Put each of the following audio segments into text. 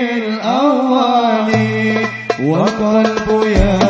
الأول وقلب يرفع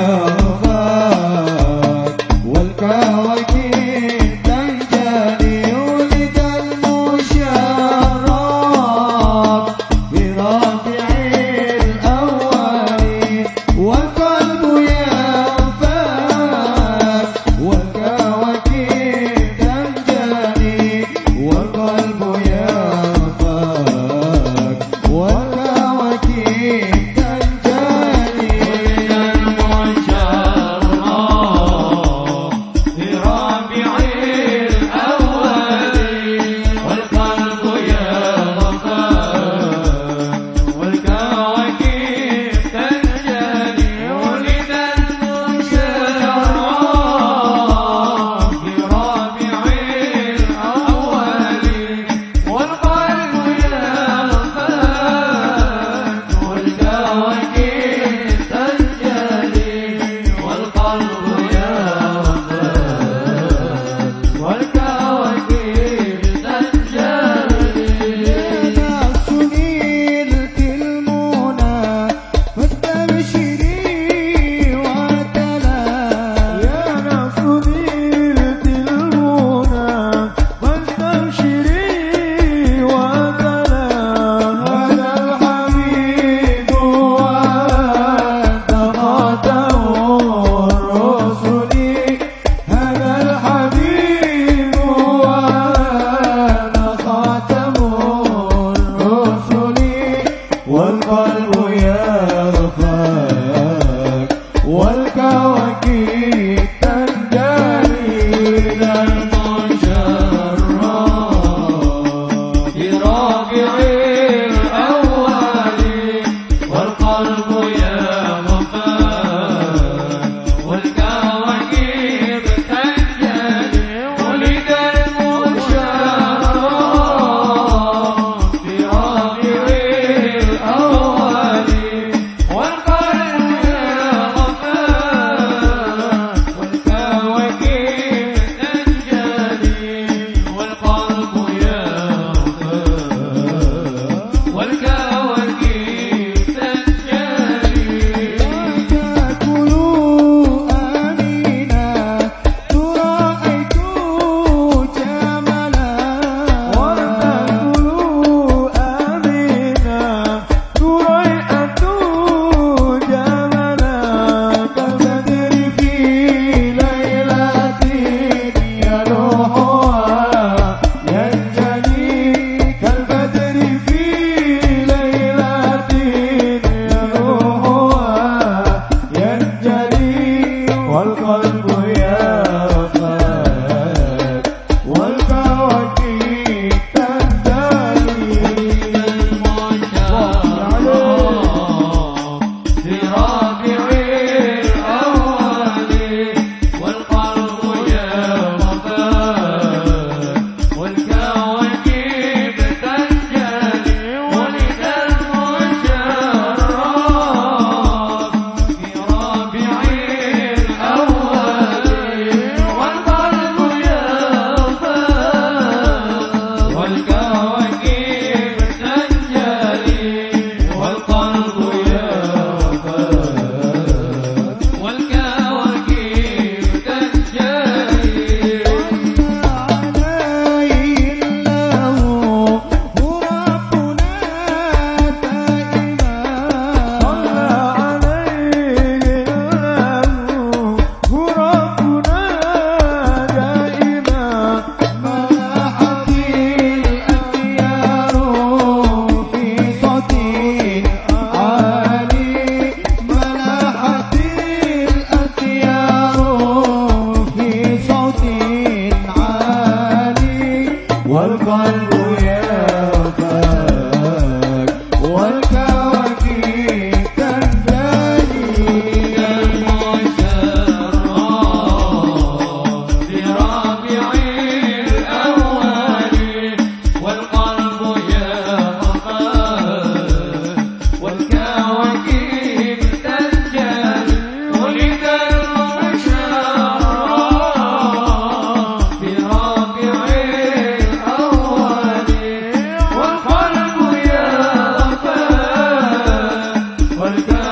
Santa.